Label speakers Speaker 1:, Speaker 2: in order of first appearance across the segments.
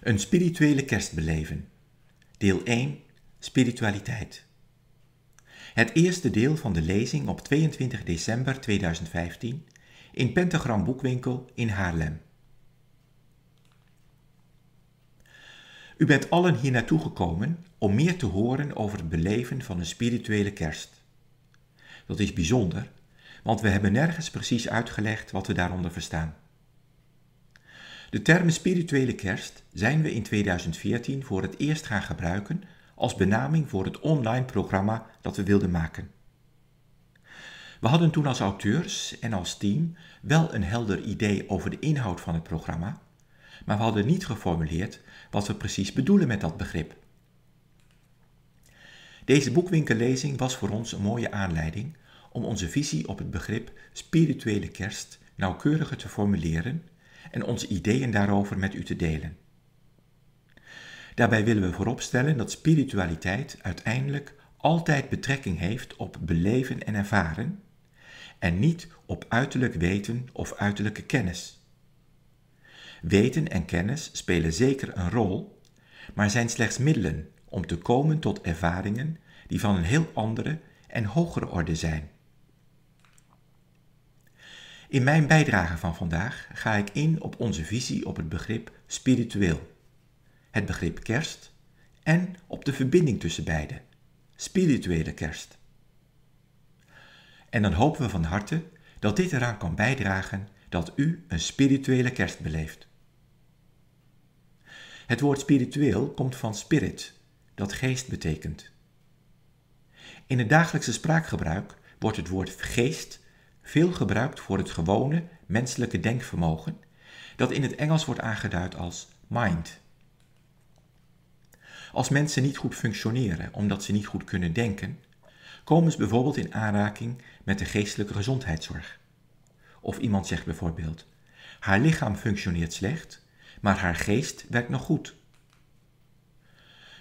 Speaker 1: Een spirituele kerst beleven. Deel 1. Spiritualiteit. Het eerste deel van de lezing op 22 december 2015 in Pentagram Boekwinkel in Haarlem. U bent allen hier naartoe gekomen om meer te horen over het beleven van een spirituele kerst. Dat is bijzonder, want we hebben nergens precies uitgelegd wat we daaronder verstaan. De term spirituele kerst zijn we in 2014 voor het eerst gaan gebruiken als benaming voor het online programma dat we wilden maken. We hadden toen als auteurs en als team wel een helder idee over de inhoud van het programma, maar we hadden niet geformuleerd wat we precies bedoelen met dat begrip. Deze boekwinkellezing was voor ons een mooie aanleiding om onze visie op het begrip spirituele kerst nauwkeuriger te formuleren en onze ideeën daarover met u te delen. Daarbij willen we vooropstellen dat spiritualiteit uiteindelijk altijd betrekking heeft op beleven en ervaren en niet op uiterlijk weten of uiterlijke kennis. Weten en kennis spelen zeker een rol, maar zijn slechts middelen om te komen tot ervaringen die van een heel andere en hogere orde zijn. In mijn bijdrage van vandaag ga ik in op onze visie op het begrip spiritueel, het begrip kerst en op de verbinding tussen beide, spirituele kerst. En dan hopen we van harte dat dit eraan kan bijdragen dat u een spirituele kerst beleeft. Het woord spiritueel komt van spirit, dat geest betekent. In het dagelijkse spraakgebruik wordt het woord geest veel gebruikt voor het gewone menselijke denkvermogen, dat in het Engels wordt aangeduid als mind. Als mensen niet goed functioneren omdat ze niet goed kunnen denken, komen ze bijvoorbeeld in aanraking met de geestelijke gezondheidszorg. Of iemand zegt bijvoorbeeld: haar lichaam functioneert slecht, maar haar geest werkt nog goed.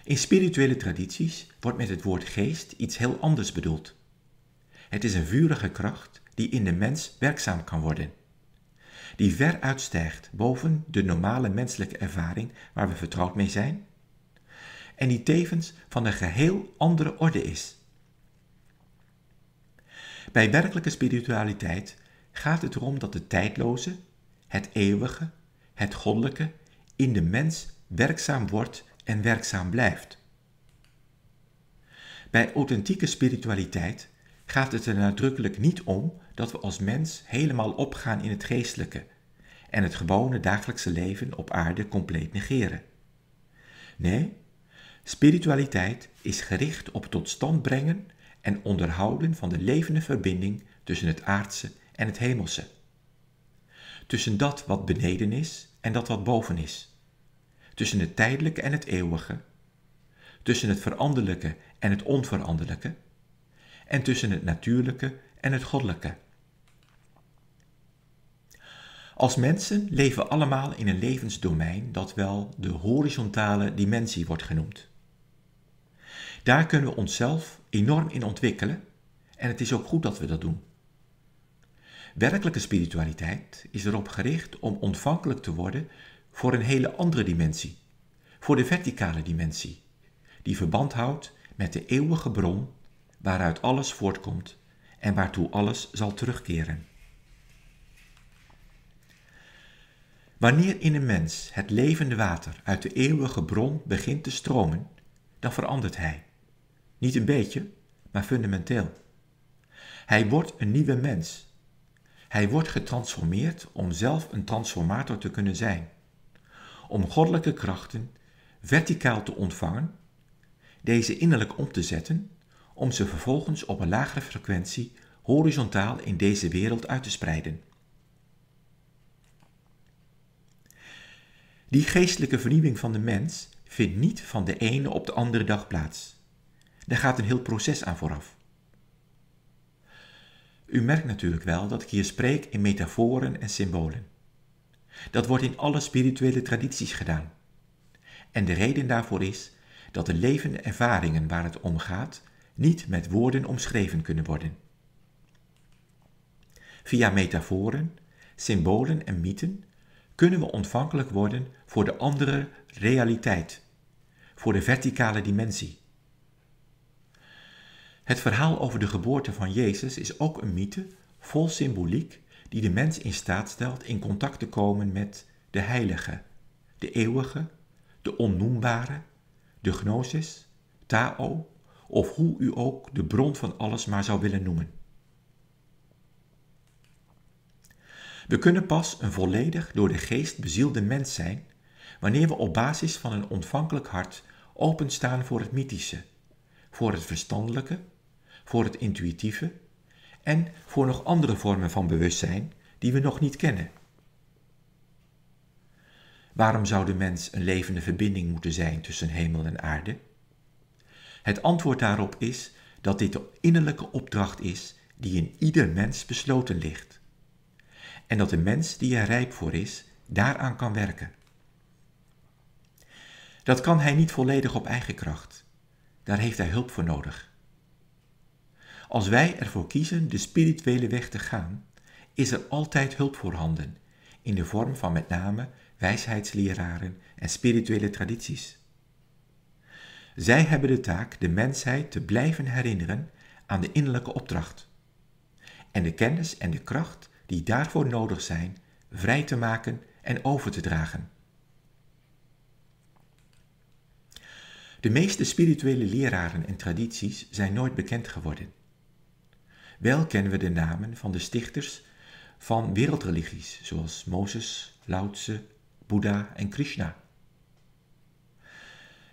Speaker 1: In spirituele tradities wordt met het woord geest iets heel anders bedoeld. Het is een vurige kracht die in de mens werkzaam kan worden. Die ver uitstijgt boven de normale menselijke ervaring waar we vertrouwd mee zijn. En die tevens van een geheel andere orde is. Bij werkelijke spiritualiteit gaat het erom dat het tijdloze, het eeuwige, het goddelijke in de mens werkzaam wordt en werkzaam blijft. Bij authentieke spiritualiteit gaat het er nadrukkelijk niet om dat we als mens helemaal opgaan in het geestelijke en het gewone dagelijkse leven op aarde compleet negeren. Nee, spiritualiteit is gericht op tot stand brengen en onderhouden van de levende verbinding tussen het aardse en het hemelse. Tussen dat wat beneden is en dat wat boven is. Tussen het tijdelijke en het eeuwige. Tussen het veranderlijke en het onveranderlijke. En tussen het natuurlijke en het goddelijke. Als mensen leven we allemaal in een levensdomein dat wel de horizontale dimensie wordt genoemd. Daar kunnen we onszelf enorm in ontwikkelen en het is ook goed dat we dat doen. Werkelijke spiritualiteit is erop gericht om ontvankelijk te worden voor een hele andere dimensie, voor de verticale dimensie, die verband houdt met de eeuwige bron waaruit alles voortkomt en waartoe alles zal terugkeren. Wanneer in een mens het levende water uit de eeuwige bron begint te stromen, dan verandert hij. Niet een beetje, maar fundamenteel. Hij wordt een nieuwe mens. Hij wordt getransformeerd om zelf een transformator te kunnen zijn. Om goddelijke krachten verticaal te ontvangen, deze innerlijk om te zetten, om ze vervolgens op een lagere frequentie horizontaal in deze wereld uit te spreiden. Die geestelijke vernieuwing van de mens vindt niet van de ene op de andere dag plaats. Daar gaat een heel proces aan vooraf. U merkt natuurlijk wel dat ik hier spreek in metaforen en symbolen. Dat wordt in alle spirituele tradities gedaan. En de reden daarvoor is dat de levende ervaringen waar het om gaat niet met woorden omschreven kunnen worden. Via metaforen, symbolen en mythen kunnen we ontvankelijk worden voor de andere realiteit, voor de verticale dimensie. Het verhaal over de geboorte van Jezus is ook een mythe vol symboliek die de mens in staat stelt in contact te komen met de heilige, de eeuwige, de onnoembare, de gnosis, Tao, of hoe u ook de bron van alles maar zou willen noemen. We kunnen pas een volledig door de geest bezielde mens zijn wanneer we op basis van een ontvankelijk hart openstaan voor het mythische, voor het verstandelijke, voor het intuïtieve en voor nog andere vormen van bewustzijn die we nog niet kennen. Waarom zou de mens een levende verbinding moeten zijn tussen hemel en aarde? Het antwoord daarop is dat dit de innerlijke opdracht is die in ieder mens besloten ligt. En dat de mens die er rijp voor is, daaraan kan werken. Dat kan hij niet volledig op eigen kracht. Daar heeft hij hulp voor nodig. Als wij ervoor kiezen de spirituele weg te gaan, is er altijd hulp voorhanden, in de vorm van met name wijsheidsleraren en spirituele tradities. Zij hebben de taak de mensheid te blijven herinneren aan de innerlijke opdracht en de kennis en de kracht die daarvoor nodig zijn vrij te maken en over te dragen. De meeste spirituele leraren en tradities zijn nooit bekend geworden. Wel kennen we de namen van de stichters van wereldreligies zoals Mozes, Lao Tse, Boeddha en Krishna.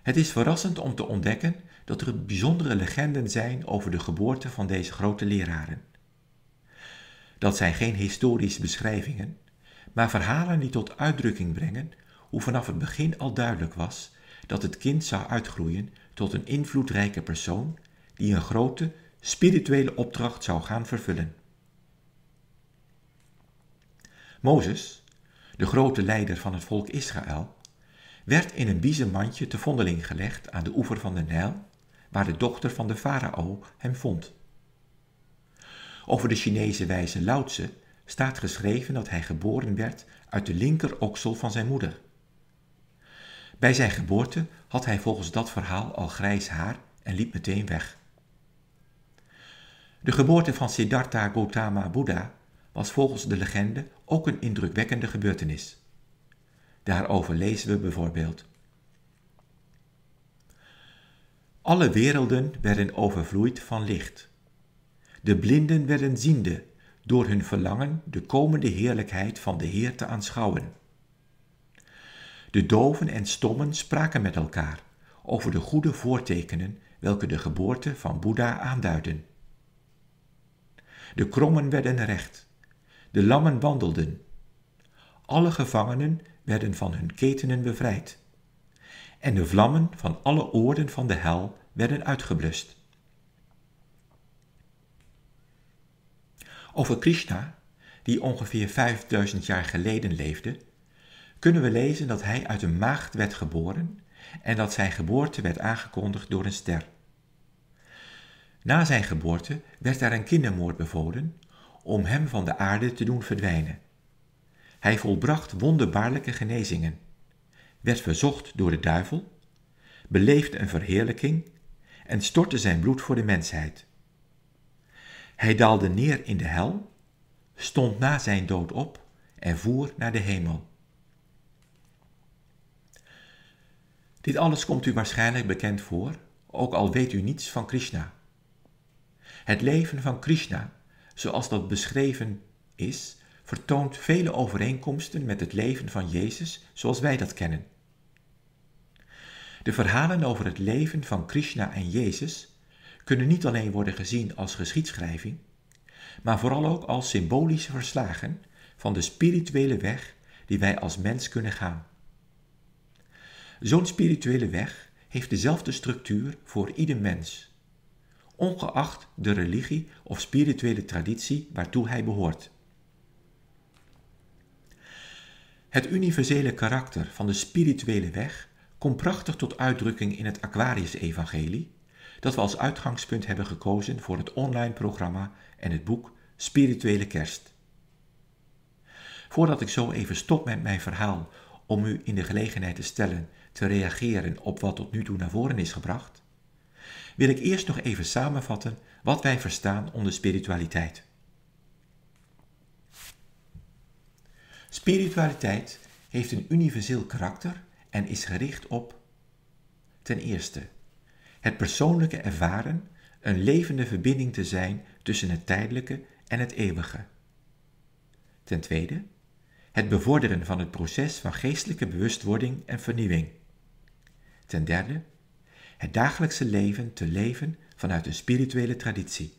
Speaker 1: Het is verrassend om te ontdekken dat er bijzondere legenden zijn over de geboorte van deze grote leraren. Dat zijn geen historische beschrijvingen, maar verhalen die tot uitdrukking brengen hoe vanaf het begin al duidelijk was dat het kind zou uitgroeien tot een invloedrijke persoon die een grote spirituele opdracht zou gaan vervullen. Mozes, de grote leider van het volk Israël, werd in een biezenmandje te vondeling gelegd aan de oever van de Nijl, waar de dochter van de farao hem vond. Over de Chinese wijze Lao Tse staat geschreven dat hij geboren werd uit de linkeroksel van zijn moeder. Bij zijn geboorte had hij volgens dat verhaal al grijs haar en liep meteen weg. De geboorte van Siddhartha Gautama Buddha was volgens de legende ook een indrukwekkende gebeurtenis. Daarover lezen we bijvoorbeeld. Alle werelden werden overvloeid van licht. De blinden werden ziende door hun verlangen de komende heerlijkheid van de Heer te aanschouwen. De doven en stommen spraken met elkaar over de goede voortekenen welke de geboorte van Boeddha aanduiden. De krommen werden recht, de lammen wandelden. Alle gevangenen werden van hun ketenen bevrijd. En de vlammen van alle oorden van de hel werden uitgeblust. Over Krishna, die ongeveer 5000 jaar geleden leefde, kunnen we lezen dat hij uit een maagd werd geboren en dat zijn geboorte werd aangekondigd door een ster. Na zijn geboorte werd er een kindermoord bevolen om hem van de aarde te doen verdwijnen. Hij volbracht wonderbaarlijke genezingen, werd verzocht door de duivel, beleefde een verheerlijking en stortte zijn bloed voor de mensheid. Hij daalde neer in de hel, stond na zijn dood op en voer naar de hemel. Dit alles komt u waarschijnlijk bekend voor, ook al weet u niets van Krishna. Het leven van Krishna, zoals dat beschreven is, vertoont vele overeenkomsten met het leven van Jezus zoals wij dat kennen. De verhalen over het leven van Krishna en Jezus kunnen niet alleen worden gezien als geschiedschrijving, maar vooral ook als symbolische verslagen van de spirituele weg die wij als mens kunnen gaan. Zo'n spirituele weg heeft dezelfde structuur voor ieder mens, ongeacht de religie of spirituele traditie waartoe hij behoort. Het universele karakter van de spirituele weg komt prachtig tot uitdrukking in het Aquarius-evangelie, dat we als uitgangspunt hebben gekozen voor het online programma en het boek Spirituele Kerst. Voordat ik zo even stop met mijn verhaal om u in de gelegenheid te stellen te reageren op wat tot nu toe naar voren is gebracht, wil ik eerst nog even samenvatten wat wij verstaan onder spiritualiteit. Spiritualiteit heeft een universeel karakter en is gericht op ten eerste het persoonlijke ervaren een levende verbinding te zijn tussen het tijdelijke en het eeuwige. Ten tweede het bevorderen van het proces van geestelijke bewustwording en vernieuwing. Ten derde het dagelijkse leven te leven vanuit een spirituele traditie.